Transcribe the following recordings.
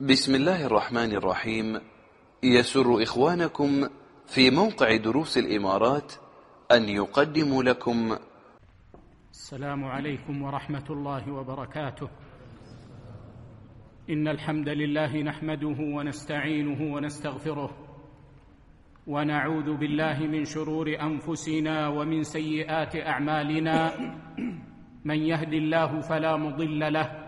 بسم الله الرحمن الرحيم. يسر إخوانكم في موقع دروس الإمارات أن يقدم لكم. السلام عليكم ورحمة الله وبركاته. إن الحمد لله نحمده ونستعينه ونستغفره. ونعوذ بالله من شرور أنفسنا ومن سيئات أعمالنا. من يهد الله فلا مضل له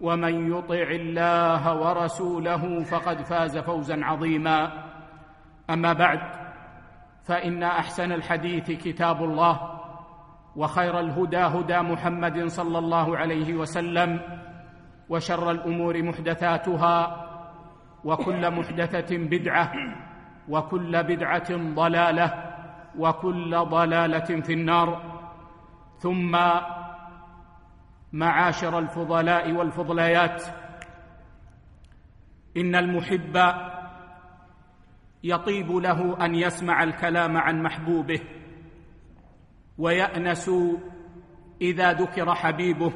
ومن يطع الله ورسوله فقد فاز فوزا عظيما. أما بعد فإن أحسن الحديث كتاب الله وخير الهدى هدى محمد صلى الله عليه وسلم وشر الأمور محدثاتها وكل محدثة بدعة وكل بدعة ضلالة وكل ضلالة في النار. ثم معاشر الفضلاء والفضليات. إن المحب يطيب له أن يسمع الكلام عن محبوبه ويأنس إذا ذكر حبيبه.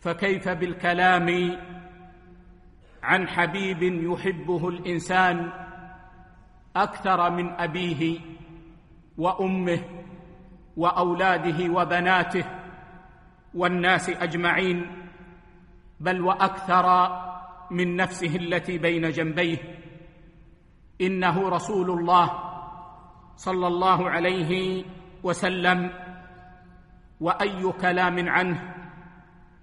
فكيف بالكلام عن حبيب يحبه الإنسان أكثر من أبيه وأمه وأولاده وبناته؟ والناس أجمعين بل وأكثر من نفسه التي بين جنبيه. إنه رسول الله صلى الله عليه وسلم. وأي كلام عنه؟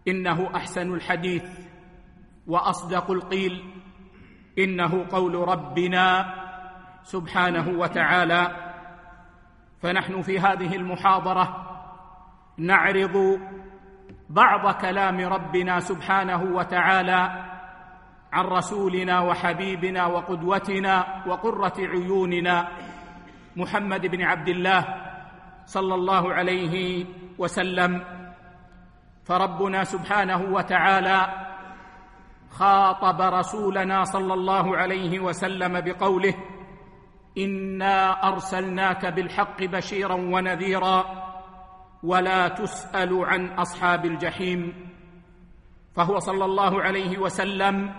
إنه أحسن الحديث وأصدق القيل. إنه قول ربنا سبحانه وتعالى. فنحن في هذه المحاضرة نعرض بعض كلام ربنا سبحانه وتعالى عن رسولنا وحبيبنا وقدوتنا وقرة عيوننا محمد بن عبد الله صلى الله عليه وسلم. فربنا سبحانه وتعالى خاطب رسولنا صلى الله عليه وسلم بقوله إنا أرسلناك بالحق بشيرا ونذيرا ولا تسأل عن أصحاب الجحيم. فهو صلى الله عليه وسلم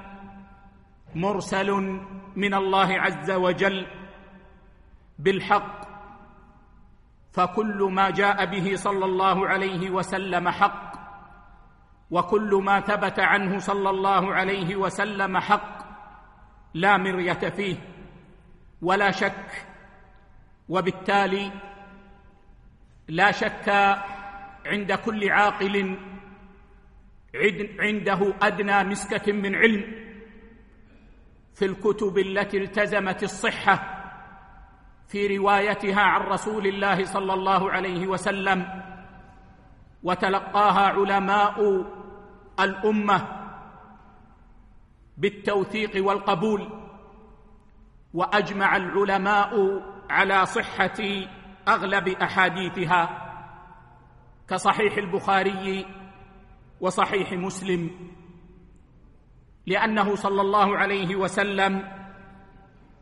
مرسل من الله عز وجل بالحق فكل ما جاء به صلى الله عليه وسلم حق وكل ما ثبت عنه صلى الله عليه وسلم حق لا مرية فيه ولا شك وبالتالي لا شك عند كل عاقل عنده أدنى مسكة من علم. في الكتب التي التزمت الصحة في روايتها عن رسول الله صلى الله عليه وسلم وتلقاها علماء الأمة بالتوثيق والقبول وأجمع العلماء على صحة أغلب أحاديثها كصحيح البخاري وصحيح مسلم لأنه صلى الله عليه وسلم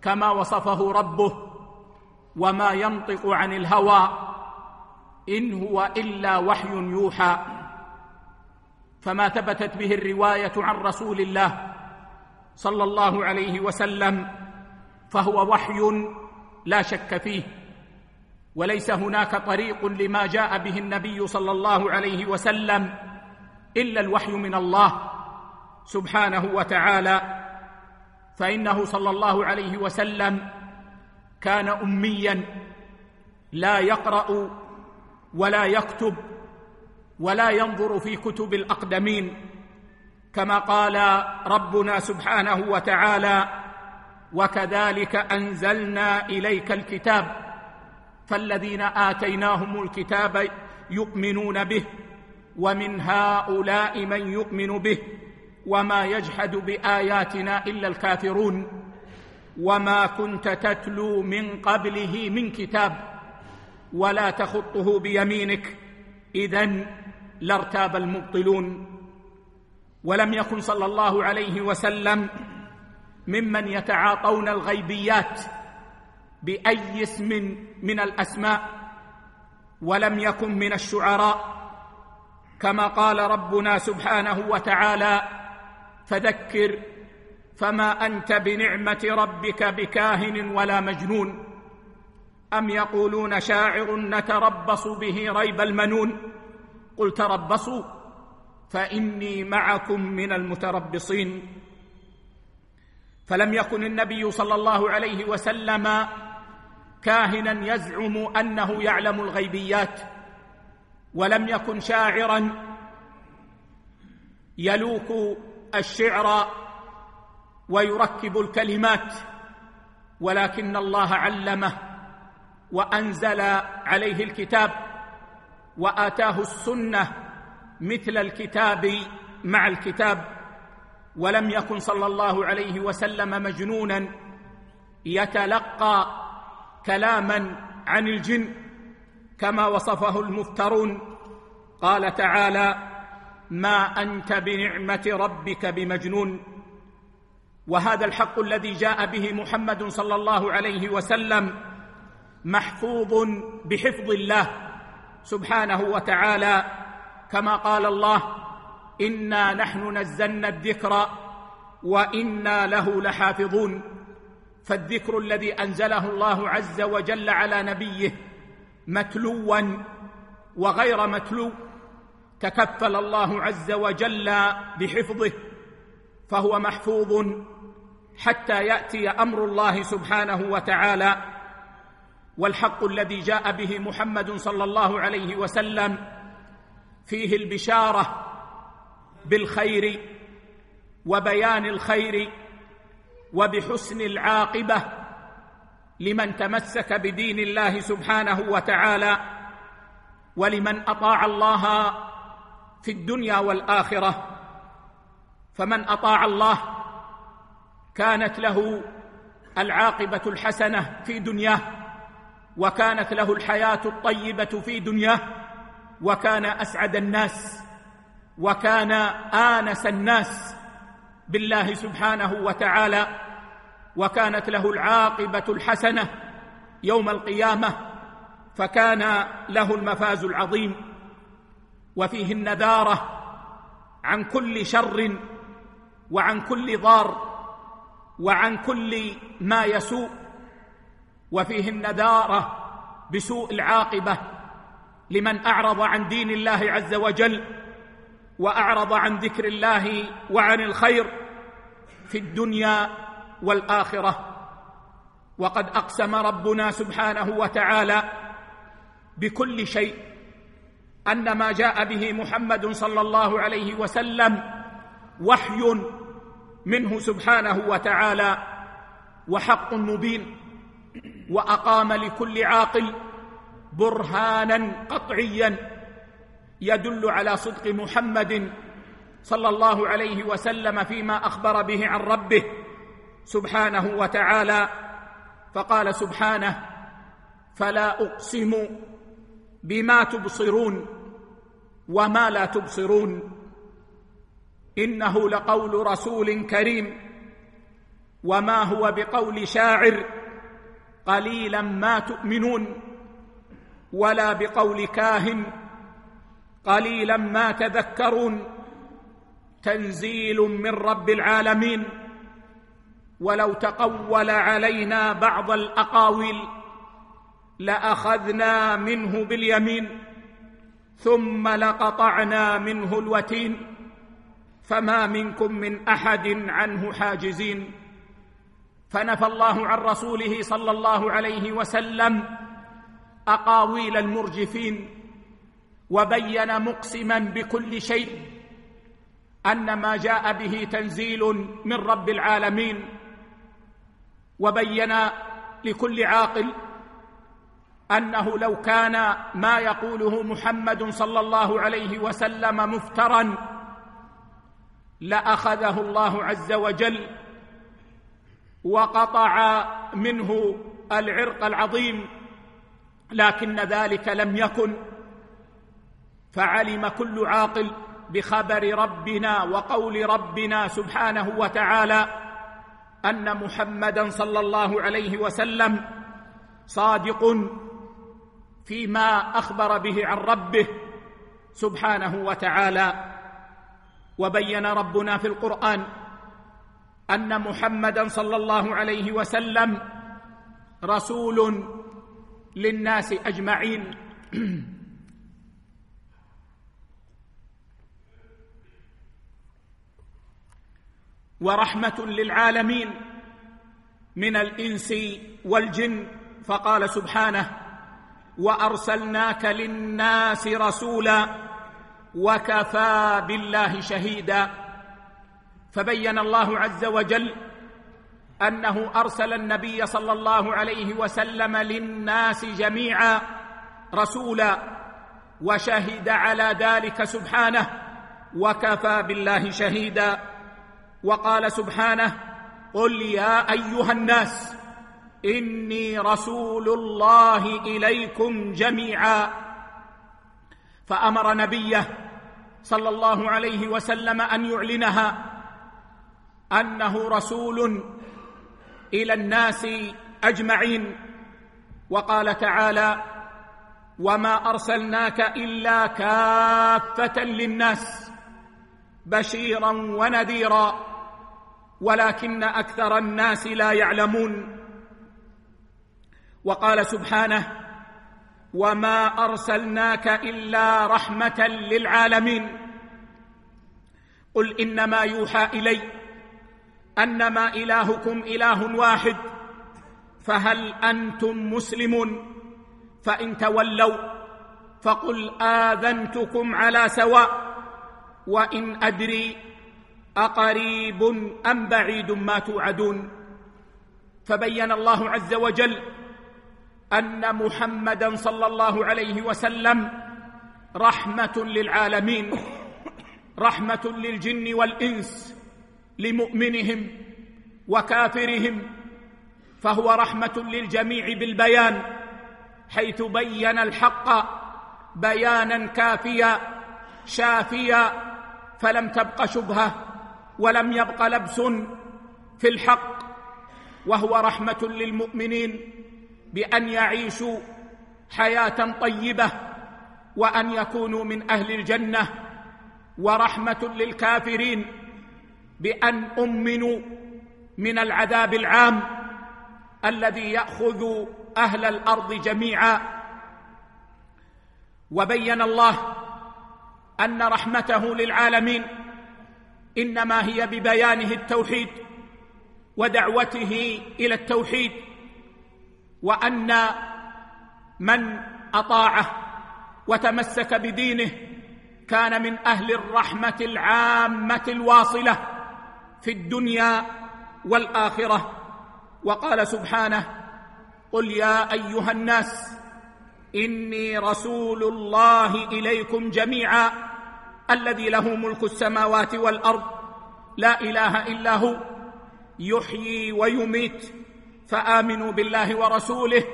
كما وصفه ربه وما ينطق عن الهوى إن هو إلا وحي يوحى. فما ثبتت به الرواية عن رسول الله صلى الله عليه وسلم فهو وحي لا شك فيه. وليس هناك طريق لما جاء به النبي صلى الله عليه وسلم إلا الوحي من الله سبحانه وتعالى فإنه صلى الله عليه وسلم كان اميا لا يقرأ ولا يكتب ولا ينظر في كتب الأقدمين كما قال ربنا سبحانه وتعالى وكذلك أنزلنا إليك الكتاب فالذين آتيناهم الكتاب يؤمنون به ومن هؤلاء من يؤمن به وما يجحد بآياتنا إلا الكافرون وما كنت تتلو من قبله من كتاب ولا تخطه بيمينك إذن لارتاب المبطلون. ولم يكن صلى الله عليه وسلم ممن يتعاطون الغيبيات بأي اسم من الأسماء ولم يكن من الشعراء كما قال ربنا سبحانه وتعالى فذكر فما أنت بنعمة ربك بكاهن ولا مجنون أم يقولون شاعر نتربص به ريب المنون؟ قل تربصوا فإني معكم من المتربصين. فلم يكن النبي صلى الله عليه وسلم كاهنا يزعم أنه يعلم الغيبيات ولم يكن شاعرا يلوك الشعر ويركب الكلمات ولكن الله علمه وأنزل عليه الكتاب وآتاه السنة مثل الكتاب مع الكتاب ولم يكن صلى الله عليه وسلم مجنونا يتلقى كلاما عن الجن كما وصفه المفترون. قال تعالى ما أنت بنعمة ربك بمجنون. وهذا الحق الذي جاء به محمد صلى الله عليه وسلم محفوظ بحفظ الله سبحانه وتعالى. كما قال الله إنا نحن نزلنا الذكر وإنا له لحافظون. فالذكر الذي أنزله الله عز وجل على نبيه متلوا وغير متلو تكفل الله عز وجل بحفظه فهو محفوظ حتى يأتي أمر الله سبحانه وتعالى. والحق الذي جاء به محمد صلى الله عليه وسلم فيه البشارة بالخير وبيان الخير وبحسن العاقبة لمن تمسك بدين الله سبحانه وتعالى ولمن أطاع الله في الدنيا والآخرة فمن أطاع الله كانت له العاقبة الحسنة في دنياه وكانت له الحياة الطيبة في دنياه وكان أسعد الناس وكان آنس الناس بالله سبحانه وتعالى وكانت له العاقبة الحسنة يوم القيامة فكان له المفاز العظيم وفيه النذارة عن كل شر وعن كل ضار وعن كل ما يسوء وفيه النذارة بسوء العاقبة لمن أعرض عن دين الله عز وجل وأعرض عن ذكر الله وعن الخير. في الدنيا والآخرة. وقد أقسم ربنا سبحانه وتعالى بكل شيء أن ما جاء به محمد صلى الله عليه وسلم وحي منه سبحانه وتعالى وحق مبين وأقام لكل عاقل برهانا قطعيا يدل على صدق محمد صلى الله عليه وسلم فيما أخبر به عن ربه سبحانه وتعالى فقال سبحانه فلا أقسم بما تبصرون وما لا تبصرون. إنه لقول رسول كريم وما هو بقول شاعر قليلا ما تؤمنون ولا بقول كاهن قليلا ما تذكرون. تنزيل من رب العالمين ولو تقول علينا بعض الأقاويل لأخذنا منه باليمين ثم لقطعنا منه الوتين فما منكم من أحد عنه حاجزين فنفى الله عن رسوله صلى الله عليه وسلم أقاويل المرجفين وبين مقسما بكل شيء أن ما جاء به تنزيل من رب العالمين وبين لكل عاقل أنه لو كان ما يقوله محمد صلى الله عليه وسلم مفترا لأخذه الله عز وجل وقطع منه العرق العظيم لكن ذلك لم يكن فعلم كل عاقل بخبر ربنا وقول ربنا سبحانه وتعالى أن محمدا صلى الله عليه وسلم صادق فيما أخبر به عن ربه سبحانه وتعالى وبين ربنا في القرآن أن محمدا صلى الله عليه وسلم رسول للناس أجمعين ورحمة للعالمين من الإنس والجن. فقال سبحانه وأرسلناك للناس رسولا وكفى بالله شهيدا. فبين الله عز وجل أنه أرسل النبي صلى الله عليه وسلم للناس جميعا رسولا وشهد على ذلك سبحانه وكفى بالله شهيدا. وقال سبحانه قل يا أيها الناس إني رسول الله إليكم جميعا. فأمر نبيه صلى الله عليه وسلم أن يعلنها أنه رسول إلى الناس أجمعين. وقال تعالى وما أرسلناك إلا كافة للناس. بشيرا ونذيرا ولكن أكثر الناس لا يعلمون. وقال سبحانه وما أرسلناك إلا رحمة للعالمين. قل إنما يوحى إلي أنما إلهكم إله واحد فهل أنتم مسلمون؟ فإن تولوا فقل آذنتكم على سواء. وإن أدري أقريب أم بعيد ما توعدون فبين الله عز وجل أن محمدا صلى الله عليه وسلم رحمة للعالمين رحمة للجن والإنس لمؤمنهم وكافرهم فهو رحمة للجميع بالبيان حيث بين الحق بيانا كافيا شافيا فلم تبق شبهه ولم يبق لبس في الحق وهو رحمة للمؤمنين بأن يعيشوا حياة طيبة وأن يكونوا من أهل الجنة ورحمة للكافرين بأن أمنوا من العذاب العام الذي يأخذ أهل الأرض جميعا. وبين الله أن رحمته للعالمين إنما هي ببيانه التوحيد ودعوته إلى التوحيد وأن من أطاعه وتمسك بدينه كان من أهل الرحمة العامة الواصلة في الدنيا والآخرة. وقال سبحانه قل يا أيها الناس إني رسول الله إليكم جميعا الذي له ملك السماوات والأرض لا إله إلا هو يحيي ويميت فآمنوا بالله ورسوله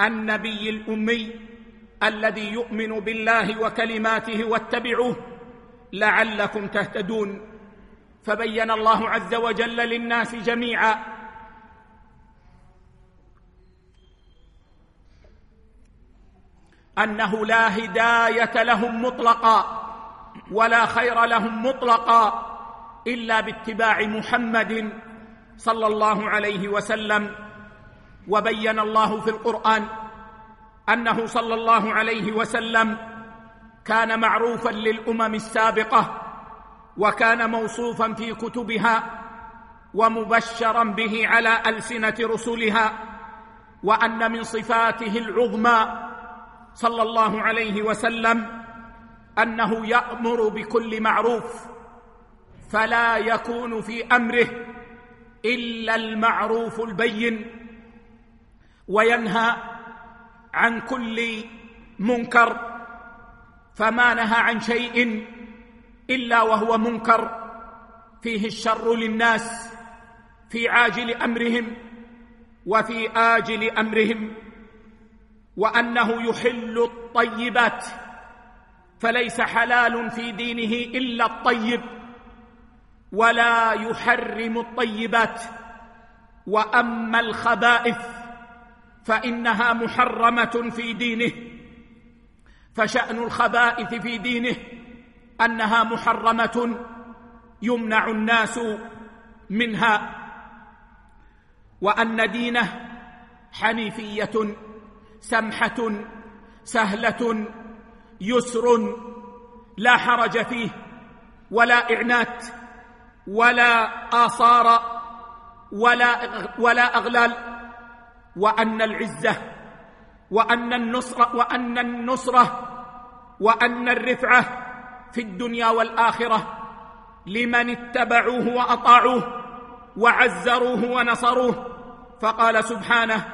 النبي الأمي الذي يؤمن بالله وكلماته واتبعوه لعلكم تهتدون فبين الله عز وجل للناس جميعا أنه لا هداية لهم مطلقا ولا خير لهم مطلقا إلا باتباع محمد صلى الله عليه وسلم. وبين الله في القرآن أنه صلى الله عليه وسلم كان معروفا للأمم السابقة وكان موصوفا في كتبها ومبشرا به على ألسنة رسلها وأن من صفاته العظمى صلى الله عليه وسلم أنه يأمر بكل معروف فلا يكون في أمره إلا المعروف البين وينهى عن كل منكر فما نهى عن شيء إلا وهو منكر فيه الشر للناس في عاجل أمرهم وفي آجل أمرهم وأنه يحل الطيبات فليس حلال في دينه إلا الطيب ولا يحرم الطيبات وأما الخبائث فإنها محرمة في دينه فشأن الخبائث في دينه أنها محرمة يمنع الناس منها وأن دينه حنيفية سمحة سهلة يسر لا حرج فيه ولا إعنات ولا آثار ولا ولا أغلال. وأن العزة وأن النصره وأن النصرة وأن الرفعة في الدنيا والآخرة. لمن اتبعوه وأطاعوه وعزروه ونصروه فقال سبحانه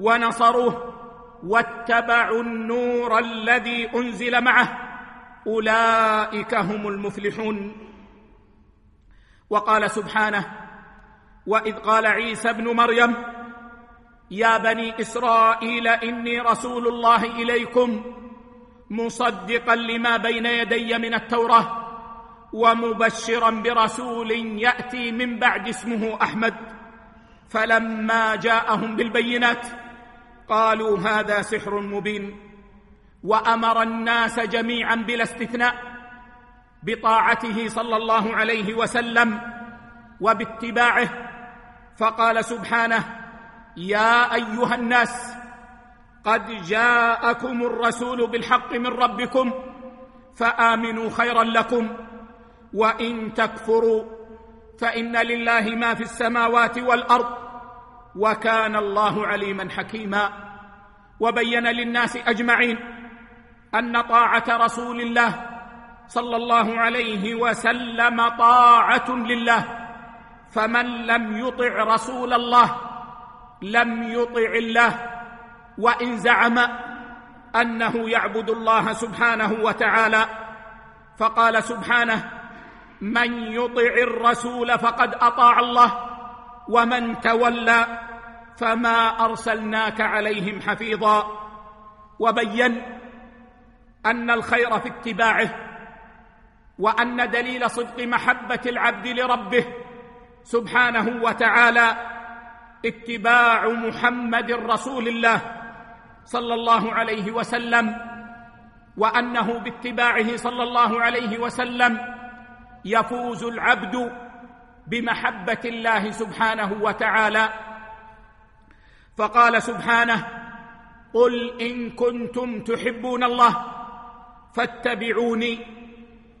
ونصروه واتبعوا النور الذي أنزل معه. أولئك هم المفلحون. وقال سبحانه وإذ قال عيسى ابن مريم يا بني إسرائيل إني رسول الله إليكم مصدقا لما بين يدي من التوراة ومبشرا برسول يأتي من بعد اسمه أحمد. فلما جاءهم بالبينات قالوا هذا سحر مبين وأمر الناس جميعا بلا استثناء بطاعته صلى الله عليه وسلم وباتباعه فقال سبحانه يا أيها الناس قد جاءكم الرسول بالحق من ربكم فآمنوا خيرا لكم وإن تكفروا فإن لله ما في السماوات والأرض وكان الله عليما حكيما وبين للناس أجمعين أن طاعة رسول الله صلى الله عليه وسلم طاعة لله فمن لم يطع رسول الله لم يطع الله وإن زعم أنه يعبد الله سبحانه وتعالى فقال سبحانه من يطع الرسول فقد أطاع الله ومن تولى فما أرسلناك عليهم حفيظا. وبين أن الخير في اتباعه وأن دليل صدق محبة العبد لربه سبحانه وتعالى اتباع محمد رسول الله صلى الله عليه وسلم وأنه باتباعه صلى الله عليه وسلم يفوز العبد بمحبة الله سبحانه وتعالى. فقال سبحانه قل إن كنتم تحبون الله فاتبعوني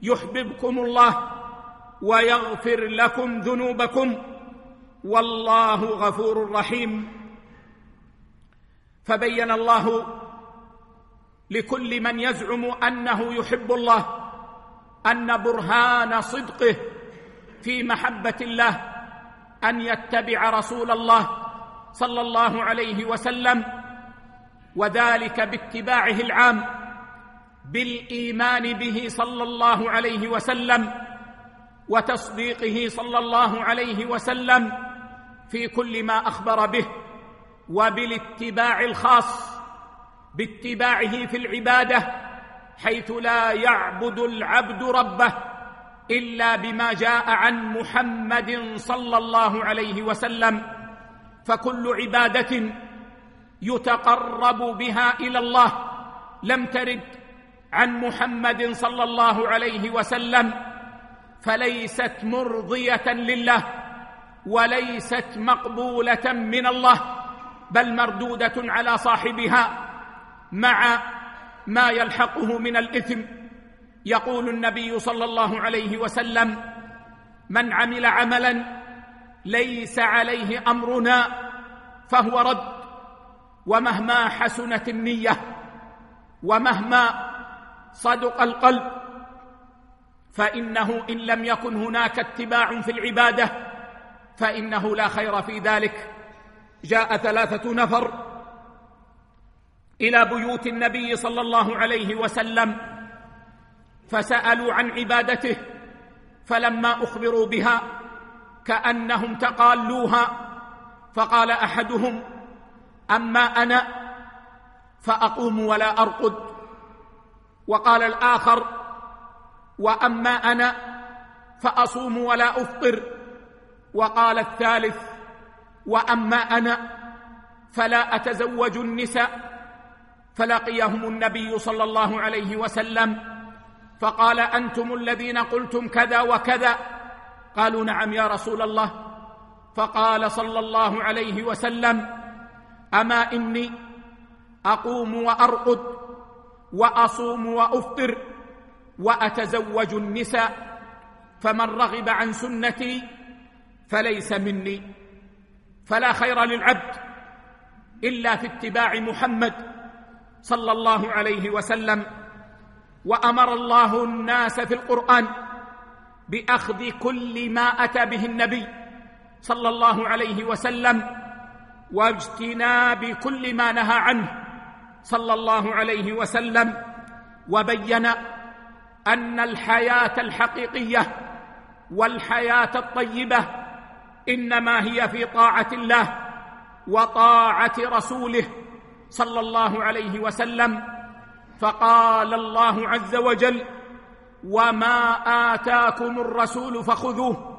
يحببكم الله ويغفر لكم ذنوبكم والله غفور رحيم. فبين الله لكل من يزعم أنه يحب الله أن برهان صدقه في محبة الله أن يتبع رسول الله صلى الله عليه وسلم وذلك باتباعه العام بالإيمان به صلى الله عليه وسلم وتصديقه صلى الله عليه وسلم في كل ما أخبر به وبالاتباع الخاص باتباعه في العبادة حيث لا يعبد العبد ربه إلا بما جاء عن محمد صلى الله عليه وسلم فكل عبادة يتقرب بها إلى الله. لم ترد عن محمد صلى الله عليه وسلم فليست مرضية لله وليست مقبولة من الله بل مردودة على صاحبها مع ما يلحقه من الإثم. يقول النبي صلى الله عليه وسلم من عمل عملا ليس عليه أمرنا فهو رد ومهما حسنت النية ومهما صدق القلب فإنه إن لم يكن هناك اتباع في العبادة فإنه لا خير في ذلك. جاء ثلاثة نفر إلى بيوت النبي صلى الله عليه وسلم فسألوا عن عبادته فلما أخبروا بها كأنهم تقالوها فقال أحدهم أما أنا فأقوم ولا أرقد. وقال الآخر وأما أنا فأصوم ولا أفطر. وقال الثالث وأما أنا فلا أتزوج النساء. فلقيهم النبي صلى الله عليه وسلم فقال أنتم الذين قلتم كذا وكذا؟ قالوا نعم يا رسول الله. فقال صلى الله عليه وسلم أما إني أقوم وأرقد وأصوم وأفطر وأتزوج النساء فمن رغب عن سنتي فليس مني. فلا خير للعبد إلا في اتباع محمد صلى الله عليه وسلم. وأمر الله الناس في القرآن بأخذ كل ما أتى به النبي صلى الله عليه وسلم واجتناب كل ما نهى عنه صلى الله عليه وسلم وبين أن الحياة الحقيقية والحياة الطيبة إنما هي في طاعة الله وطاعة رسوله صلى الله عليه وسلم فقال الله عز وجل وما آتاكم الرسول فخذوه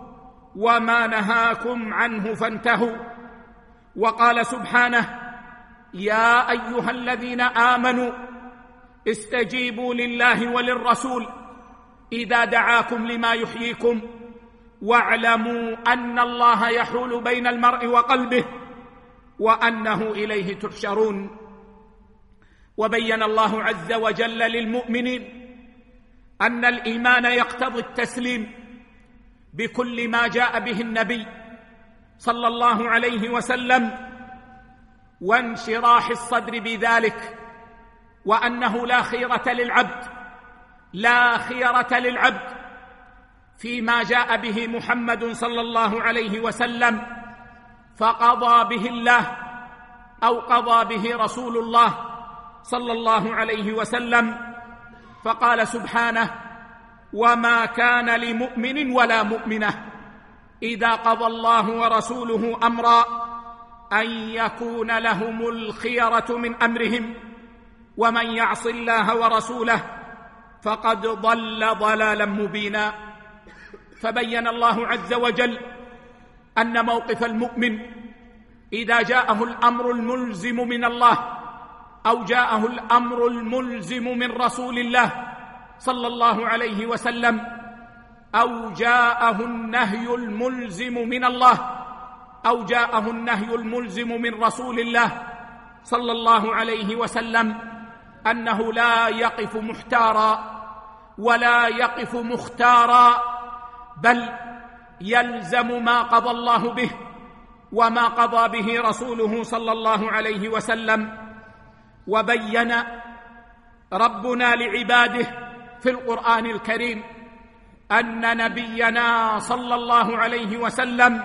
وما نهاكم عنه فانتهوا. وقال سبحانه يا أيها الذين آمنوا استجيبوا لله وللرسول إذا دعاكم لما يحييكم واعلموا أن الله يحول بين المرء وقلبه وأنه إليه تحشرون. وبين الله عز وجل للمؤمنين أن الإيمان يقتضي التسليم بكل ما جاء به النبي صلى الله عليه وسلم وانشراح الصدر بذلك وأنه لا خيرة للعبد لا خيرة للعبد فيما جاء به محمد صلى الله عليه وسلم فقضى به الله أو قضى به رسول الله صلى الله عليه وسلم فقال سبحانه وما كان لمؤمن ولا مؤمنة إذا قضى الله ورسوله أمرا أن يكون لهم الخيرة من أمرهم ومن يعص الله ورسوله فقد ضل ضلالا مبينا. فبين الله عز وجل أن موقف المؤمن إذا جاءه الأمر الملزم من الله أو جاءه الأمر الملزم من رسول الله صلى الله عليه وسلم أو جاءه النهي الملزم من الله أو جاءه النهي الملزم من رسول الله صلى الله عليه وسلم أنه لا يقف محتارا ولا يقف مختارا بل يلزم ما قضى الله به وما قضى به رسوله صلى الله عليه وسلم وبين ربنا لعباده في القرآن الكريم أن نبينا صلى الله عليه وسلم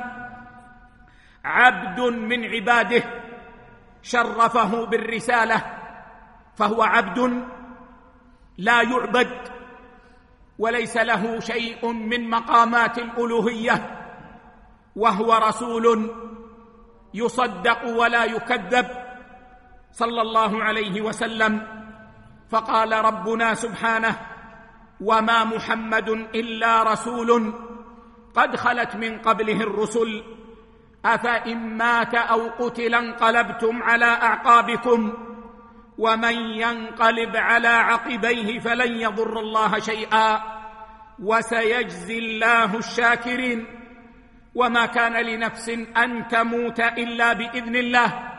عبد من عباده شرفه بالرسالة فهو عبد لا يعبد وليس له شيء من مقامات الألوهية وهو رسول يصدق ولا يكذب صلى الله عليه وسلم فقال ربنا سبحانه وما محمد إلا رسول قد خلت من قبله الرسل أفإن مات أو قتل انقلبتم على أعقابكم ومن ينقلب على عقبيه فلن يضر الله شيئا وسيجزي الله الشاكرين وما كان لنفس أن تموت إلا بإذن الله.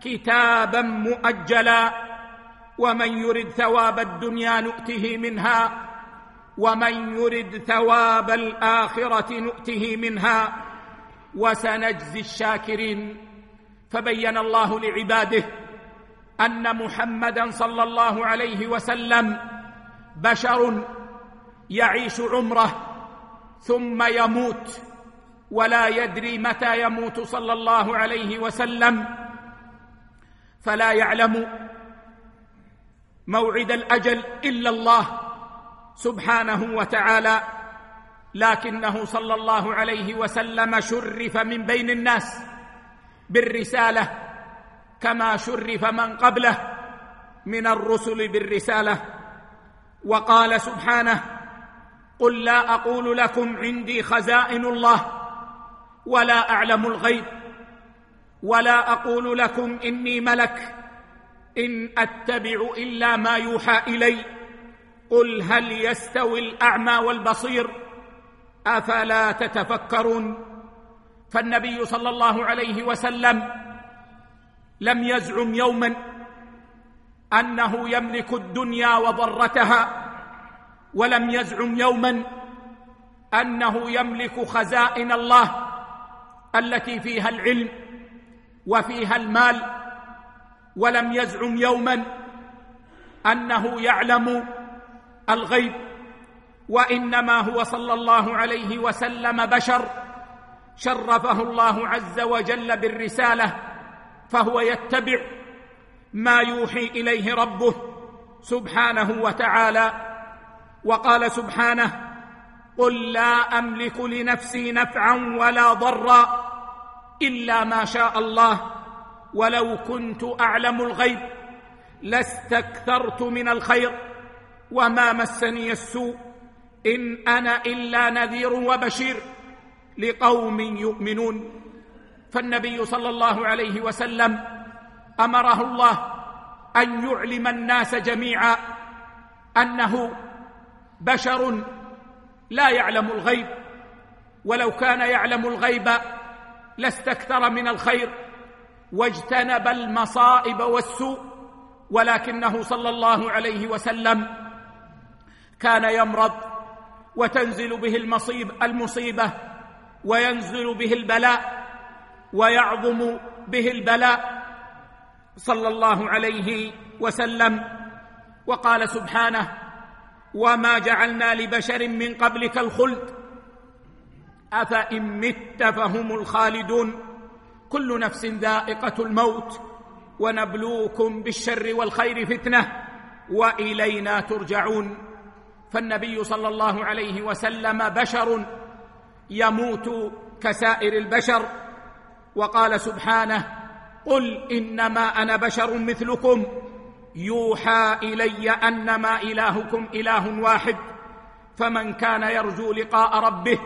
كتابا مؤجلا ومن يرد ثواب الدنيا نؤته منها ومن يرد ثواب الآخرة نؤته منها. وسنجزي الشاكرين. فبين الله لعباده أن محمدا صلى الله عليه وسلم بشر يعيش عمره ثم يموت ولا يدري متى يموت صلى الله عليه وسلم. فلا يعلم موعد الأجل إلا الله سبحانه وتعالى لكنه صلى الله عليه وسلم شرف من بين الناس بالرسالة كما شرف من قبله من الرسل بالرسالة. وقال سبحانه قل لا أقول لكم عندي خزائن الله ولا أعلم الغيب. ولا أقول لكم إني ملك إن أتبع إلا ما يوحى إلي قل هل يستوي الأعمى والبصير أفلا تتفكرون فالنبي صلى الله عليه وسلم لم يزعم يوما أنه يملك الدنيا وضرتها ولم يزعم يوما أنه يملك خزائن الله التي فيها العلم وفيها المال ولم يزعم يوما أنه يعلم الغيب وإنما هو صلى الله عليه وسلم بشر شرفه الله عز وجل بالرسالة فهو يتبع ما يوحي إليه ربه سبحانه وتعالى وقال سبحانه قل لا أملك لنفسي نفعا ولا ضرا إلا ما شاء الله ولو كنت أعلم الغيب لاستكثرت من الخير وما مسني السوء إن أنا إلا نذير وبشير لقوم يؤمنون فالنبي صلى الله عليه وسلم أمره الله أن يعلم الناس جميعا أنه بشر لا يعلم الغيب ولو كان يعلم الغيب لاستكثر من الخير واجتنب المصائب والسوء ولكنه صلى الله عليه وسلم كان يمرض وتنزل به المصيب المصيبة وينزل به البلاء ويعظم به البلاء صلى الله عليه وسلم. وقال سبحانه وما جعلنا لبشر من قبلك الخلد أفإن مت فهم الخالدون كل نفس ذائقة الموت ونبلوكم بالشر والخير فتنة وإلينا ترجعون فالنبي صلى الله عليه وسلم بشر يموت كسائر البشر وقال سبحانه قل إنما أنا بشر مثلكم يوحى إلي أنما إلهكم إله واحد فمن كان يرجو لقاء ربه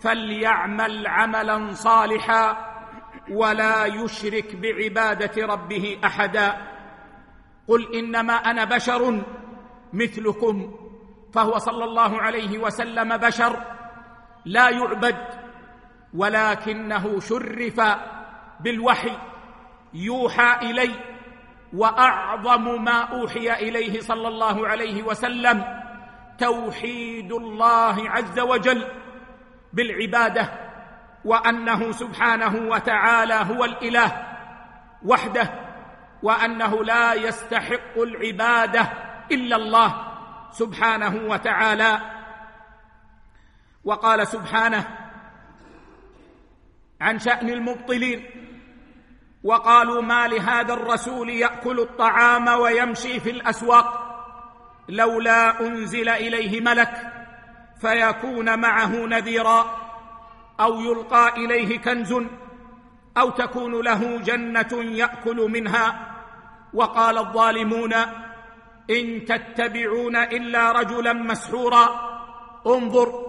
فليعمل عملا صالحا ولا يشرك بعبادة ربه احدا. قل إنما أنا بشر مثلكم فهو صلى الله عليه وسلم بشر لا يعبد ولكنه شرف بالوحي يوحى إلي وأعظم ما أوحي إليه صلى الله عليه وسلم توحيد الله عز وجل. بالعبادة وأنه سبحانه وتعالى هو الإله وحده وأنه لا يستحق العبادة إلا الله سبحانه وتعالى. وقال سبحانه عن شأن المبطلين وقالوا ما لهذا الرسول يأكل الطعام ويمشي في الأسواق لولا أنزل إليه ملك فيكون معه نذيرا أو يلقى إليه كنز أو تكون له جنة يأكل منها وقال الظالمون إن تتبعون إلا رجلا مسحورا انظر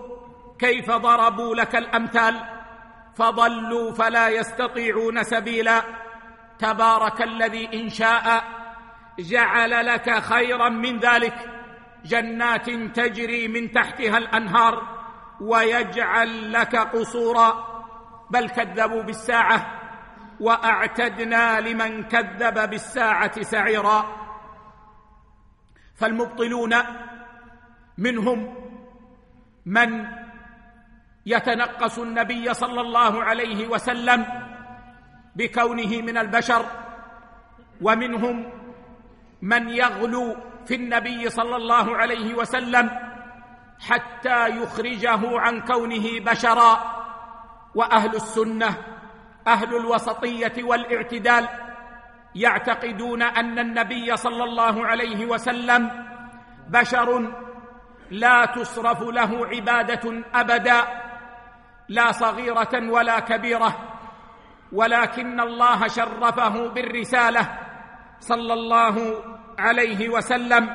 كيف ضربوا لك الأمثال فضلوا فلا يستطيعون سبيلا تبارك الذي إن شاء جعل لك خيرا من ذلك جنات تجري من تحتها الأنهار ويجعل لك قصورا. بل كذبوا بالساعة وأعتدنا لمن كذب بالساعة سعيرا. فالمبطلون منهم من يتنقص النبي صلى الله عليه وسلم بكونه من البشر ومنهم من يغلو في النبي صلى الله عليه وسلم حتى يخرجه عن كونه بشرا. وأهل السنة أهل الوسطية والاعتدال يعتقدون أن النبي صلى الله عليه وسلم بشر لا تصرف له عبادة أبدا لا صغيرة ولا كبيرة. ولكن الله شرفه بالرسالة صلى الله عليه وسلم.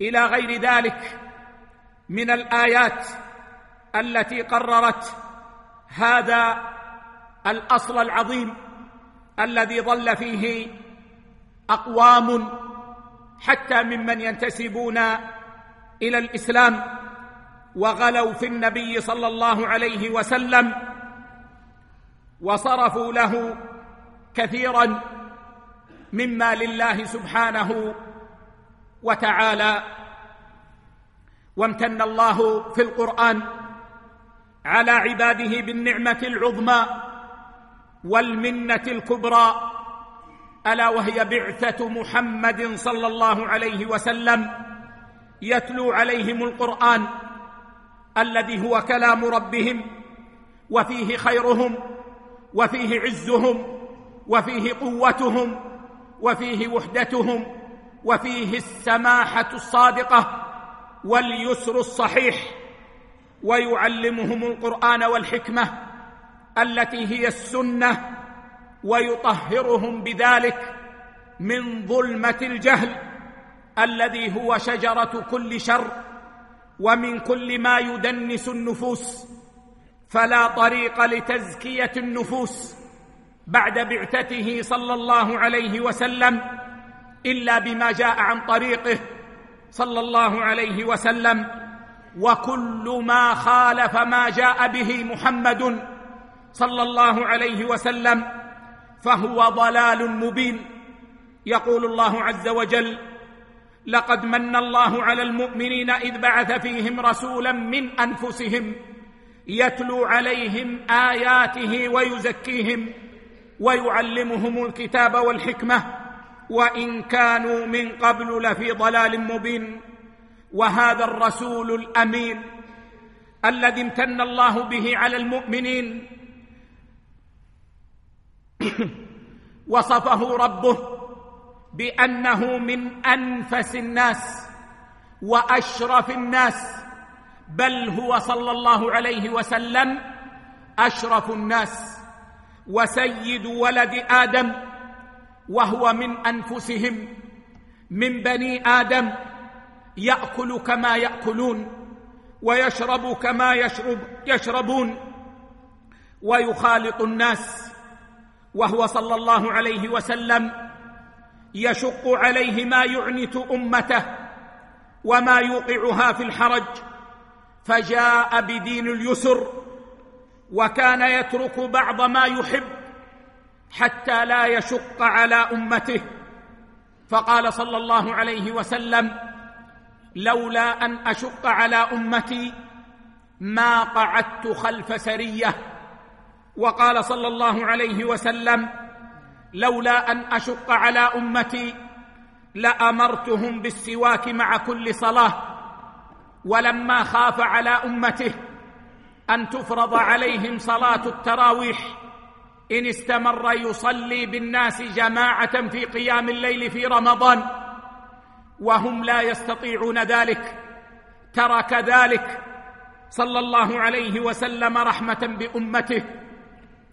إلى غير ذلك من الآيات التي قررت هذا الأصل العظيم الذي ظل فيه أقوام حتى ممن ينتسبون إلى الإسلام وغلوا في النبي صلى الله عليه وسلم وصرفوا له كثيرا مما لله سبحانه وتعالى. وامتن الله في القرآن على عباده بالنعمة العظمى والمنة الكبرى. ألا وهي بعثة محمد صلى الله عليه وسلم يتلو عليهم القرآن الذي هو كلام ربهم وفيه خيرهم وفيه عزهم وفيه قوتهم وفيه وحدتهم وفيه السماحة الصادقة واليسر الصحيح ويعلمهم القرآن والحكمة التي هي السنة ويطهرهم بذلك من ظلمة الجهل الذي هو شجرة كل شر ومن كل ما يدنس النفوس فلا طريق لتزكية النفوس بعد بعثته صلى الله عليه وسلم إلا بما جاء عن طريقه صلى الله عليه وسلم وكل ما خالف ما جاء به محمد صلى الله عليه وسلم فهو ضلال مبين. يقول الله عز وجل لقد من الله على المؤمنين إذ بعث فيهم رسولا من أنفسهم يتلو عليهم آياته ويزكيهم ويعلمهم الكتاب والحكمة وإن كانوا من قبل لفي ضلال مبين وهذا الرسول الأمين الذي امتن الله به على المؤمنين وصفه ربه بأنه من أنفس الناس وأشرف الناس بل هو صلى الله عليه وسلم أشرف الناس وسيد ولد آدم وهو من أنفسهم من بني آدم يأكل كما يأكلون ويشرب كما يشرب يشربون ويخالط الناس وهو صلى الله عليه وسلم يشق عليه ما يعنت أمته وما يوقعها في الحرج فجاء بدين اليسر وكان يترك بعض ما يحب حتى لا يشق على أمته. فقال صلى الله عليه وسلم لولا أن أشق على أمتي ما قعدت خلف سرية. وقال صلى الله عليه وسلم لولا أن أشق على أمتي لأمرتهم بالسواك مع كل صلاة. ولما خاف على أمته أن تفرض عليهم صلاة التراويح إن استمر يصلي بالناس جماعة في قيام الليل في رمضان وهم لا يستطيعون ذلك ترك ذلك صلى الله عليه وسلم رحمة بأمته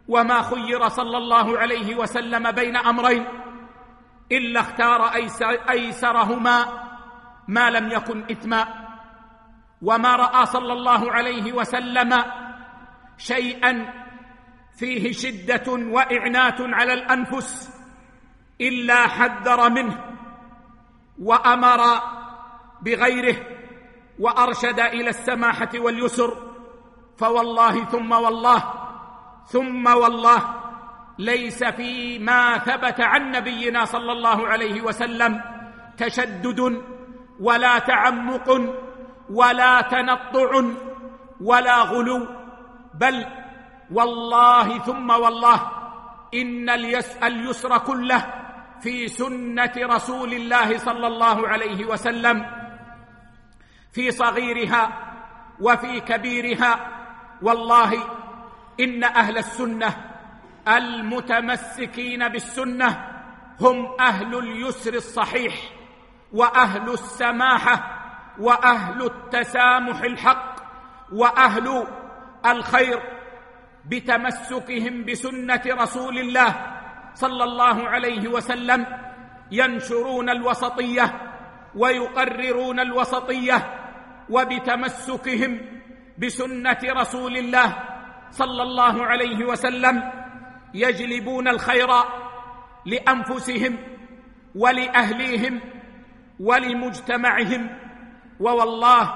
وما خير صلى الله عليه وسلم بين أمرين إلا اختار أيسرهما ما لم يكن إثما. وما رأى صلى الله عليه وسلم شيئا فيه شدة وإعنات على الأنفس إلا حذر منه وأمر بغيره وأرشد إلى السماحة واليسر فوالله ثم والله ثم والله ليس فيما ثبت عن نبينا صلى الله عليه وسلم تشدد ولا تعمق ولا تنطع ولا غلو بل والله ثم والله إن اليسر كله في سنة رسول الله صلى الله عليه وسلم في صغيرها وفي كبيرها والله إن أهل السنة المتمسكين بالسنة هم أهل اليسر الصحيح وأهل السماحة وأهل التسامح الحق وأهل الخير بتمسكهم بسنة رسول الله صلى الله عليه وسلم ينشرون الوسطية ويقررون الوسطية وبتمسكهم بسنة رسول الله صلى الله عليه وسلم يجلبون الخير لأنفسهم ولأهليهم ولمجتمعهم ووالله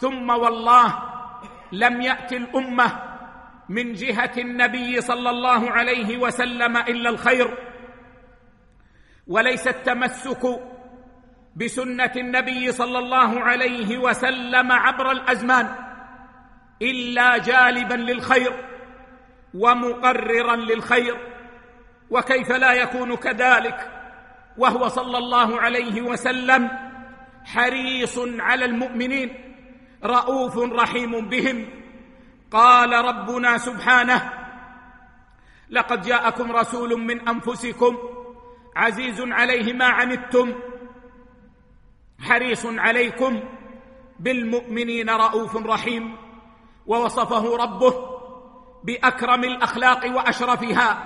ثم والله لم يأت الأمة من جهة النبي صلى الله عليه وسلم إلا الخير وليس التمسك بسنة النبي صلى الله عليه وسلم عبر الأزمان إلا جالبا للخير ومقررا للخير وكيف لا يكون كذلك وهو صلى الله عليه وسلم حريص على المؤمنين رؤوف رحيم بهم. قال ربنا سبحانه لقد جاءكم رسول من أنفسكم عزيز عليه ما عنتم حريص عليكم بالمؤمنين رؤوف رحيم ووصفه ربه بأكرم الأخلاق وأشرفها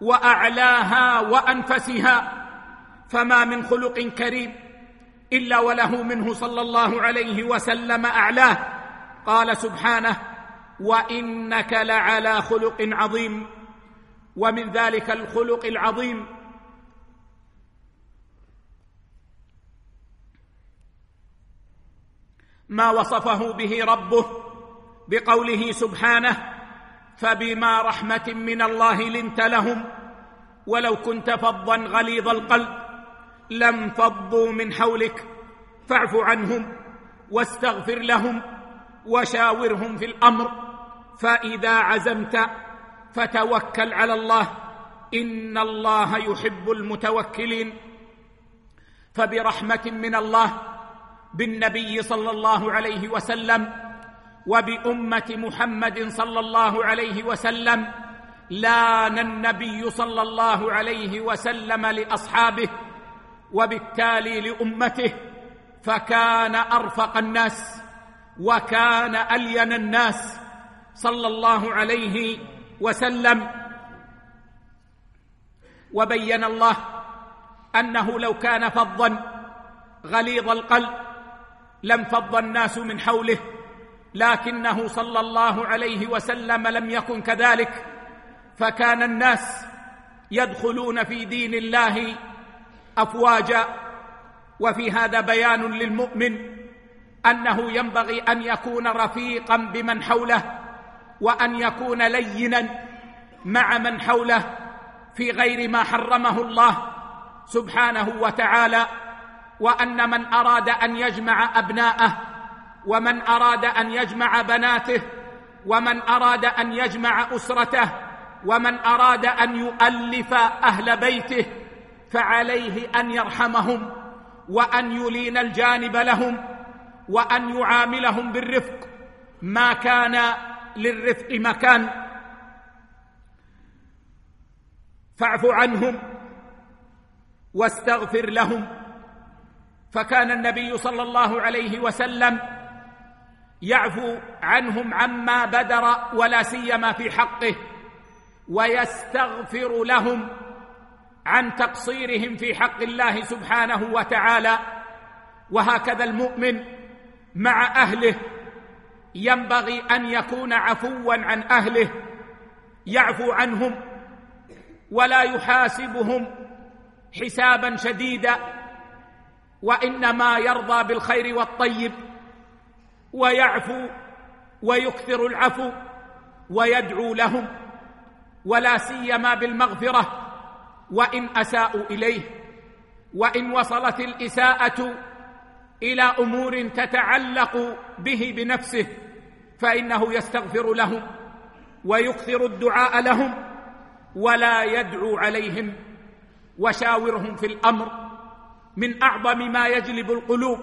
وأعلاها وأنفسها فما من خلق كريم. إلا وله منه صلى الله عليه وسلم أعلاه. قال سبحانه وإنك لعلى خلق عظيم. ومن ذلك الخلق العظيم. ما وصفه به ربه بقوله سبحانه فبما رحمة من الله لنت لهم ولو كنت فظا غليظ القلب. لم فضوا من حولك فاعف عنهم واستغفر لهم وشاورهم في الأمر فإذا عزمت فتوكل على الله إن الله يحب المتوكلين. فبرحمة من الله بالنبي صلى الله عليه وسلم وبأمة محمد صلى الله عليه وسلم لأن النبي صلى الله عليه وسلم لأصحابه وبالتالي لأمته فكان أرفق الناس وكان ألين الناس صلى الله عليه وسلم. وبين الله أنه لو كان فظا غليظ القلب لم فض الناس من حوله لكنه صلى الله عليه وسلم لم يكن كذلك فكان الناس يدخلون في دين الله أفواجا وفي هذا بيان للمؤمن أنه ينبغي أن يكون رفيقا بمن حوله وأن يكون لينا مع من حوله في غير ما حرمه الله سبحانه وتعالى وأن من أراد أن يجمع أبناءه ومن أراد أن يجمع بناته ومن أراد أن يجمع أسرته ومن أراد أن يؤلف أهل بيته فعليه أن يرحمهم وأن يلين الجانب لهم وأن يعاملهم بالرفق. ما كان للرفق مكان. فاعف عنهم واستغفر لهم. فكان النبي صلى الله عليه وسلم يعفو عنهم عما بدر ولا سيما في حقه ويستغفر لهم عن تقصيرهم في حق الله سبحانه وتعالى وهكذا المؤمن مع أهله ينبغي أن يكون عفوا عن أهله يعفو عنهم ولا يحاسبهم حسابا شديدا وإنما يرضى بالخير والطيب ويعفو ويكثر العفو ويدعو لهم ولا سيما بالمغفرة. وإن أساءوا إليه وإن وصلت الإساءة إلى أمور تتعلق به بنفسه فإنه يستغفر لهم ويكثر الدعاء لهم ولا يدعو عليهم وشاورهم في الأمر من أعظم ما يجلب القلوب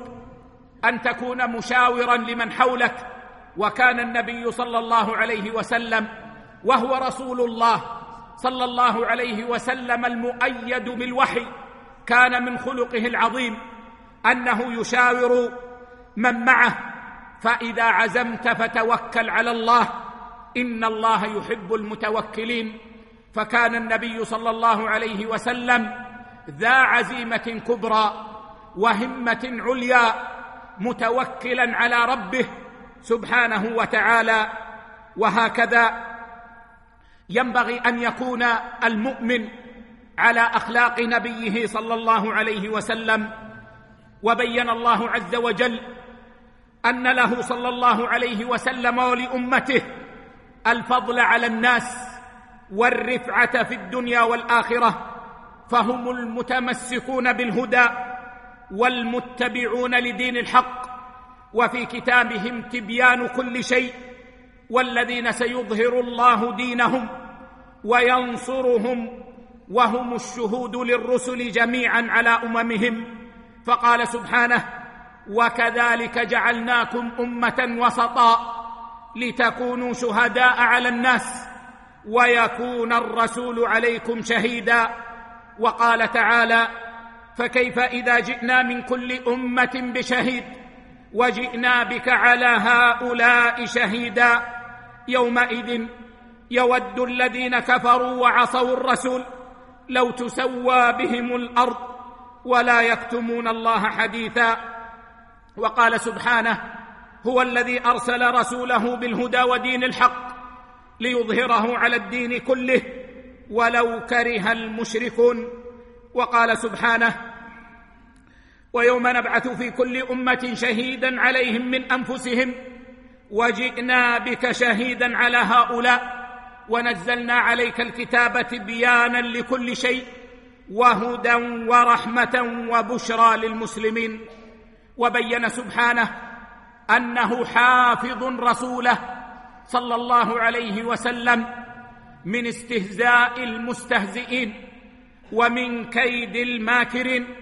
أن تكون مشاورا لمن حولك وكان النبي صلى الله عليه وسلم وهو رسول الله صلى الله عليه وسلم المؤيد بالوحي كان من خلقه العظيم أنه يشاور من معه فإذا عزمت فتوكل على الله إن الله يحب المتوكلين. فكان النبي صلى الله عليه وسلم ذا عزيمة كبرى وهمة عليا متوكلا على ربه سبحانه وتعالى وهكذا ينبغي أن يكون المؤمن على أخلاق نبيه صلى الله عليه وسلم وبين الله عز وجل أن له صلى الله عليه وسلم ولأمته الفضل على الناس والرفعة في الدنيا والآخرة فهم المتمسكون بالهدى والمتبعون لدين الحق وفي كتابهم تبيان كل شيء والذين سيظهر الله دينهم وينصرهم وهم الشهود للرسل جميعا على أممهم فقال سبحانه وكذلك جعلناكم أمة وسطا لتكونوا شهداء على الناس ويكون الرسول عليكم شهيدا وقال تعالى فكيف إذا جئنا من كل أمة بشهيد وجئنا بك على هؤلاء شهيدا يومئذ يود الذين كفروا وعصوا الرسول لو تسوى بهم الأرض ولا يكتمون الله حديثا. وقال سبحانه هو الذي أرسل رسوله بالهدى ودين الحق ليظهره على الدين كله ولو كره المشركون. وقال سبحانه ويوم نبعث في كل أمة شهيدا عليهم من أنفسهم وجئنا بك شهيدا على هؤلاء ونزلنا عليك الكتاب تبيانا لكل شيء وهدى ورحمة وبشرى للمسلمين وبين سبحانه أنه حافظ رسوله صلى الله عليه وسلم من استهزاء المستهزئين ومن كيد الماكرين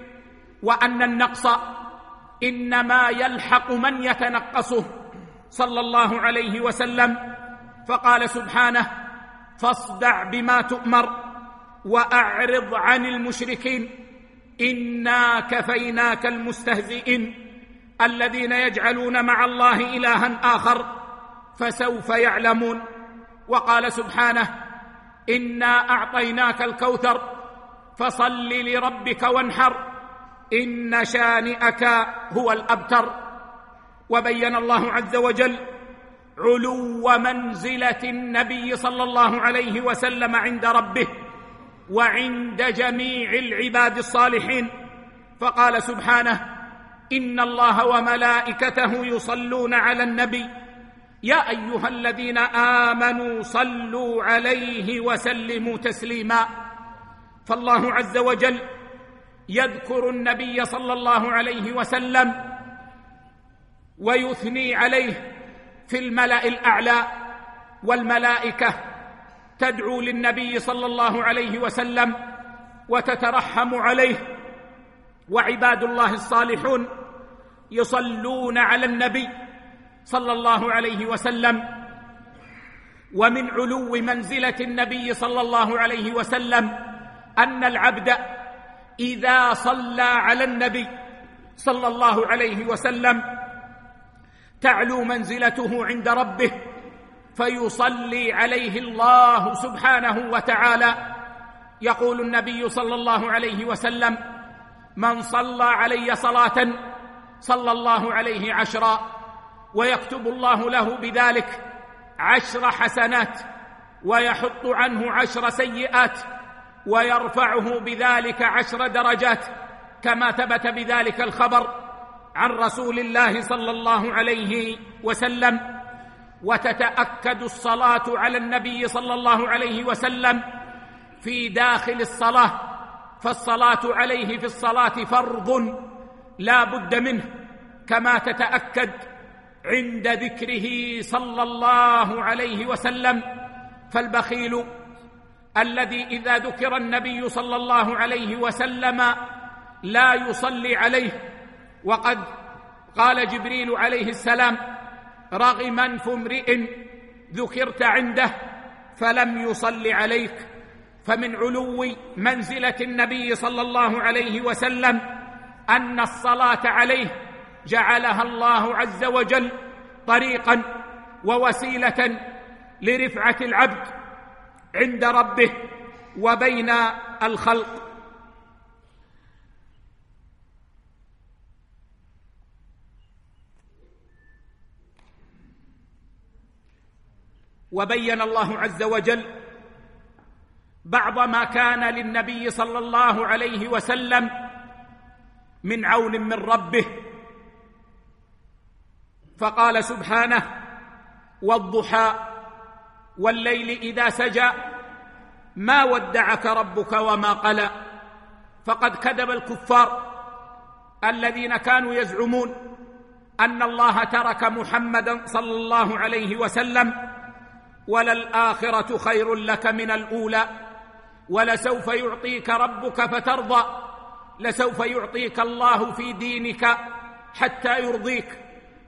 وأن النقص إنما يلحق من يتنقصه صلى الله عليه وسلم فقال سبحانه فاصدع بما تؤمر وأعرض عن المشركين إنا كفيناك المستهزئين الذين يجعلون مع الله إلها آخر فسوف يعلمون. وقال سبحانه إنا أعطيناك الكوثر فصل لربك وانحر إن شانئك هو الأبتر. وبين الله عز وجل علو منزلة النبي صلى الله عليه وسلم عند ربه وعند جميع العباد الصالحين. فقال سبحانه إن الله وملائكته يصلون على النبي. يا أيها الذين آمنوا صلوا عليه وسلموا تسليما. فالله عز وجل يذكر النبي صلى الله عليه وسلم ويثني عليه في الملأ الأعلى والملائكة تدعو للنبي صلى الله عليه وسلم وتترحم عليه وعباد الله الصالحون يصلون على النبي صلى الله عليه وسلم ومن علو منزلة النبي صلى الله عليه وسلم أن العبد إذا صلى على النبي صلى الله عليه وسلم تعلو منزلته عند ربه فيصلي عليه الله سبحانه وتعالى. يقول النبي صلى الله عليه وسلم من صلى علي صلاة صلى الله عليه عشرا ويكتب الله له بذلك عشر حسنات ويحط عنه عشر سيئات ويرفعه بذلك عشر درجات كما ثبت بذلك الخبر. عن رسول الله صلى الله عليه وسلم وتتأكد الصلاة على النبي صلى الله عليه وسلم في داخل الصلاة فالصلاة عليه في الصلاة فرض لا بد منه كما تتأكد عند ذكره صلى الله عليه وسلم فالبخيل الذي إذا ذكر النبي صلى الله عليه وسلم لا يصلي عليه وقد قال جبريل عليه السلام رغما امرئ ذكرت عنده فلم يصل عليك فمن علو منزلة النبي صلى الله عليه وسلم أن الصلاة عليه جعلها الله عز وجل طريقا ووسيلة لرفعة العبد عند ربه وبين الخلق. وبين الله عز وجل بعض ما كان للنبي صلى الله عليه وسلم من عون من ربه فقال سبحانه والضحى والليل إذا سجى ما ودعك ربك وما قلى فقد كذب الكفار الذين كانوا يزعمون أن الله ترك محمدا صلى الله عليه وسلم وللآخرة خير لك من الأولى ولسوف يعطيك ربك فترضى لسوف يعطيك الله في دينك حتى يرضيك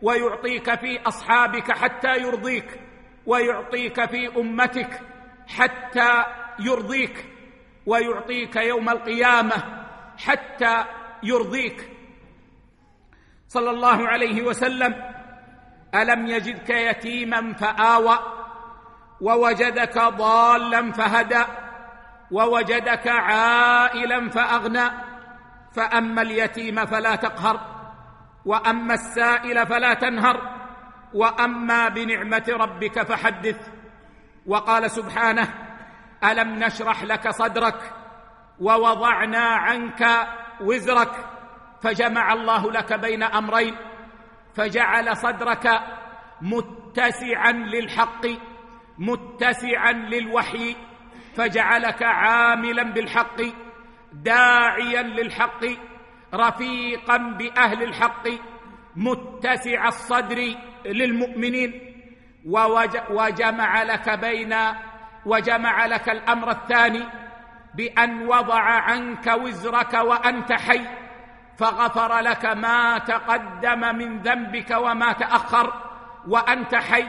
ويعطيك في أصحابك حتى يرضيك ويعطيك في أمتك حتى يرضيك ويعطيك يوم القيامة حتى يرضيك. صلى الله عليه وسلم ألم يجدك يتيما فآوى؟ ووجدك ضالا فهدى ووجدك عائلا فأغنى فأما اليتيم فلا تقهر وأما السائل فلا تنهر وأما بنعمة ربك فحدث. وقال سبحانه ألم نشرح لك صدرك ووضعنا عنك وزرك فجمع الله لك بين أمرين فجعل صدرك متسعا للحق. متسعا للوحي فجعلك عاملا بالحق داعيا للحق رفيقا بأهل الحق متسع الصدر للمؤمنين. وجمع لك بين وجمع لك الأمر الثاني بأن وضع عنك وزرك وأنت حي فغفر لك ما تقدم من ذنبك وما تأخر وأنت حي.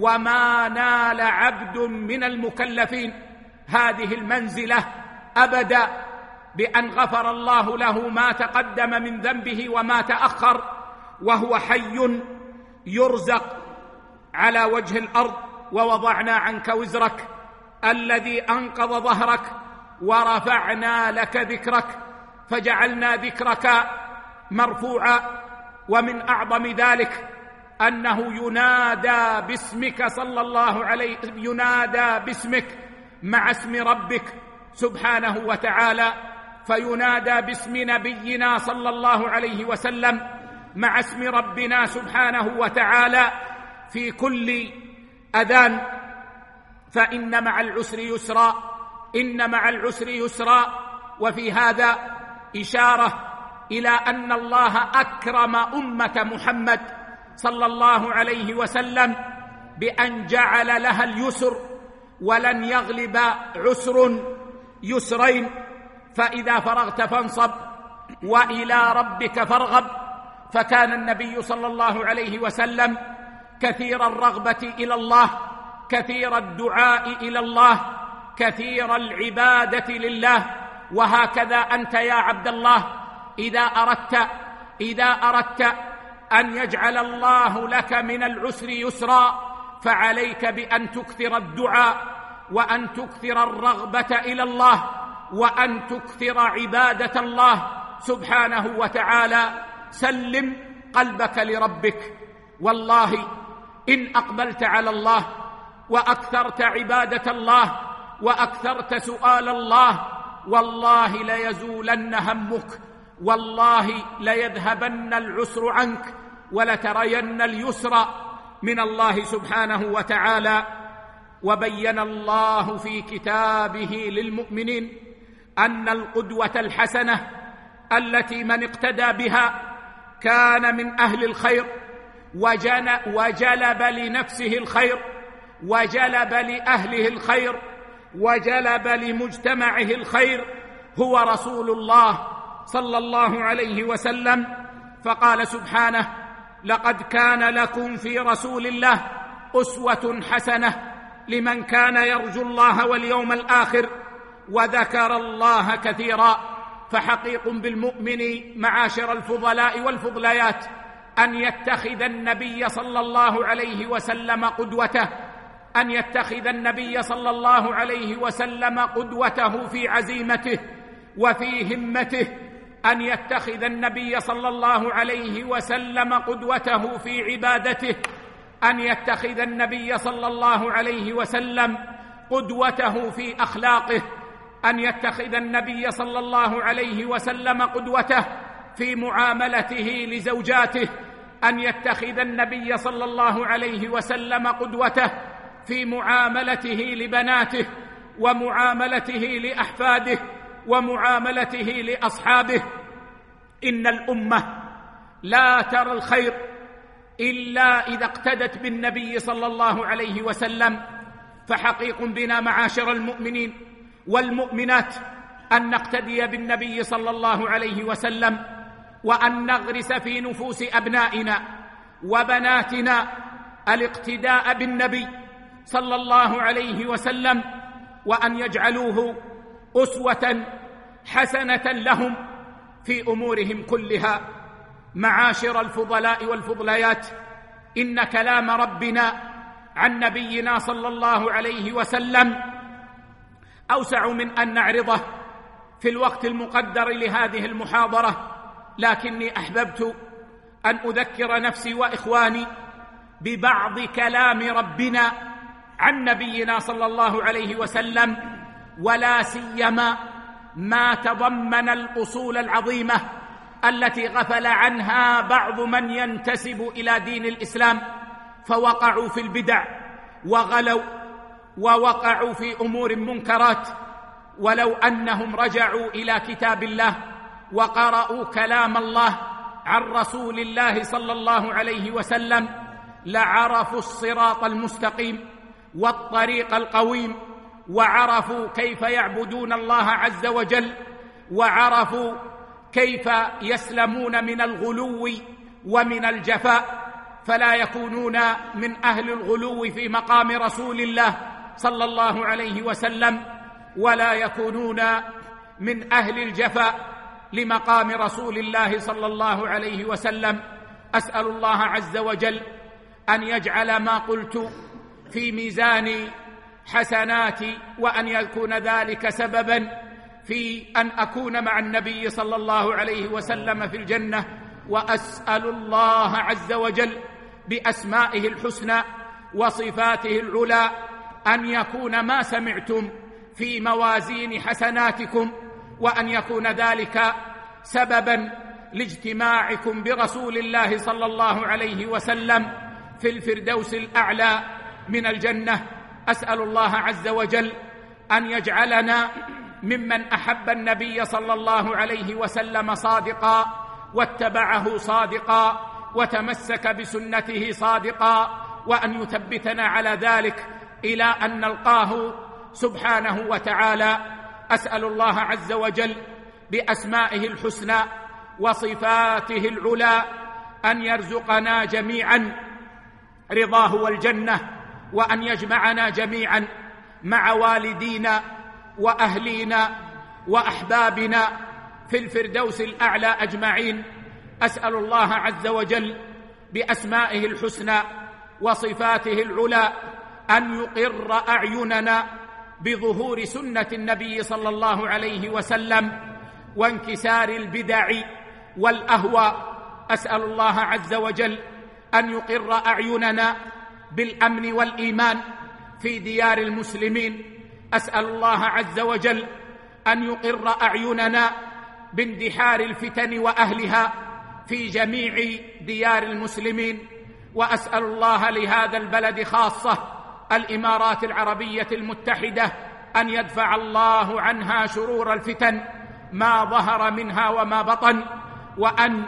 وما نال عبد من المكلفين هذه المنزله ابدا بان غفر الله له ما تقدم من ذنبه وما تاخر وهو حي يرزق على وجه الأرض ووضعنا عنك وزرك الذي انقض ظهرك ورفعنا لك ذكرك فجعلنا ذكرك مرفوعا ومن اعظم ذلك أنه ينادى باسمك صلى الله عليه ينادى باسمك مع اسم ربك سبحانه وتعالى فينادى باسم نبينا صلى الله عليه وسلم مع اسم ربنا سبحانه وتعالى في كل أذان. فإن مع العسر يسرا إن مع العسر يسرا. وفي هذا إشارة إلى أن الله أكرم أمة محمد صلى الله عليه وسلم بأن جعل لها اليسر ولن يغلب عسر يسرين فإذا فرغت فانصب وإلى ربك فارغب فكان النبي صلى الله عليه وسلم كثير الرغبة إلى الله كثير الدعاء إلى الله كثير العبادة لله وهكذا أنت يا عبد الله إذا أردت إذا أردت أن يجعل الله لك من العسر يسرا فعليك بأن تكثر الدعاء وأن تكثر الرغبة إلى الله وأن تكثر عبادة الله سبحانه وتعالى. سلم قلبك لربك. والله إن أقبلت على الله وأكثرت عبادة الله وأكثرت سؤال الله والله ليزولن همك والله ليذهبن العسر عنك. ولترين اليسر من الله سبحانه وتعالى وبين الله في كتابه للمؤمنين أن القدوة الحسنة التي من اقتدى بها كان من أهل الخير وجلب لنفسه الخير وجلب لأهله الخير وجلب لمجتمعه الخير هو رسول الله صلى الله عليه وسلم فقال سبحانه لقد كان لكم في رسول الله أسوة حسنة لمن كان يرجو الله واليوم الآخر وذكر الله كثيرا فحقيق بالمؤمن معاشر الفضلاء والفضليات أن يتخذ النبي صلى الله عليه وسلم قدوته أن يتخذ النبي صلى الله عليه وسلم قدوته في عزيمته وفي همته أن يتخذ النبي صلى الله عليه وسلم قدوته في عبادته. أن يتخذ النبي صلى الله عليه وسلم قدوته في أخلاقه. أن يتخذ النبي صلى الله عليه وسلم قدوته في معاملته لزوجاته. أن يتخذ النبي صلى الله عليه وسلم قدوته في معاملته لبناته ومعاملته لأحفاده. ومعاملته لأصحابه. إن الأمة لا ترى الخير إلا إذا اقتدت بالنبي صلى الله عليه وسلم. فحقيق بنا معاشر المؤمنين والمؤمنات أن نقتدي بالنبي صلى الله عليه وسلم وأن نغرس في نفوس أبنائنا وبناتنا الاقتداء بالنبي صلى الله عليه وسلم وأن يجعلوه أسوة حسنة لهم في أمورهم كلها. معاشر الفضلاء والفضليات إن كلام ربنا عن نبينا صلى الله عليه وسلم أوسع من أن نعرضه في الوقت المقدر لهذه المحاضرة. لكني أحببت أن أذكر نفسي وإخواني ببعض كلام ربنا عن نبينا صلى الله عليه وسلم ولا سيما ما تضمن الأصول العظيمة التي غفل عنها بعض من ينتسب إلى دين الإسلام فوقعوا في البدع وغلوا ووقعوا في أمور منكرات ولو أنهم رجعوا إلى كتاب الله وقرأوا كلام الله عن رسول الله صلى الله عليه وسلم لعرفوا الصراط المستقيم والطريق القويم. وعرفوا كيف يعبدون الله عز وجل وعرفوا كيف يسلمون من الغلو ومن الجفاء فلا يكونون من أهل الغلو في مقام رسول الله صلى الله عليه وسلم ولا يكونون من أهل الجفاء لمقام رسول الله صلى الله عليه وسلم. أسأل الله عز وجل أن يجعل ما قلت في ميزان حسنات وأن يكون ذلك سببا في أن أكون مع النبي صلى الله عليه وسلم في الجنة وأسأل الله عز وجل بأسمائه الحسنى وصفاته العلى أن يكون ما سمعتم في موازين حسناتكم وأن يكون ذلك سببا لاجتماعكم برسول الله صلى الله عليه وسلم في الفردوس الأعلى من الجنة أسأل الله عز وجل أن يجعلنا ممن أحب النبي صلى الله عليه وسلم صادقا واتبعه صادقا وتمسك بسنته صادقا وأن يثبتنا على ذلك إلى أن نلقاه سبحانه وتعالى. أسأل الله عز وجل بأسمائه الحسنى وصفاته العلى أن يرزقنا جميعا. رضاه والجنة. وأن يجمعنا جميعا مع والدينا وأهلينا وأحبابنا في الفردوس الأعلى أجمعين. أسأل الله عز وجل بأسمائه الحسنى وصفاته العلى أن يقر أعيننا بظهور سنة النبي صلى الله عليه وسلم وانكسار البدع والأهوى. أسأل الله عز وجل أن يقر أعيننا بالأمن والإيمان في ديار المسلمين. أسأل الله عز وجل أن يقر أعيننا باندحار الفتن وأهلها في جميع ديار المسلمين. وأسأل الله لهذا البلد خاصة الإمارات العربية المتحدة أن يدفع الله عنها شرور الفتن ما ظهر منها وما بطن وأن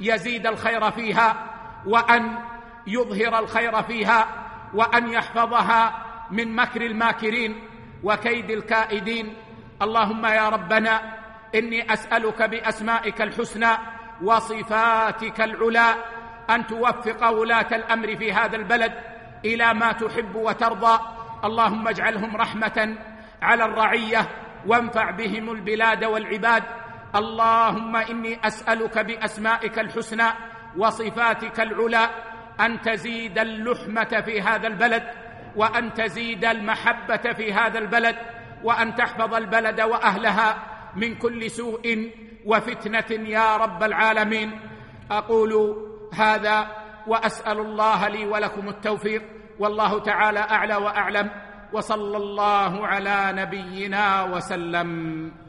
يزيد الخير فيها وأن يظهر الخير فيها وأن يحفظها من مكر الماكرين وكيد الكائدين. اللهم يا ربنا إني أسألك بأسمائك الحسنى وصفاتك العلى أن توفق ولاة الأمر في هذا البلد إلى ما تحب وترضى. اللهم اجعلهم رحمة على الرعية وانفع بهم البلاد والعباد. اللهم إني أسألك بأسمائك الحسنى وصفاتك العلى أن تزيد اللحمة في هذا البلد وأن تزيد المحبة في هذا البلد وأن تحفظ البلد وأهلها من كل سوء وفتنة يا رب العالمين. أقول هذا وأسأل الله لي ولكم التوفيق والله تعالى أعلى وأعلم وصلى الله على نبينا وسلم.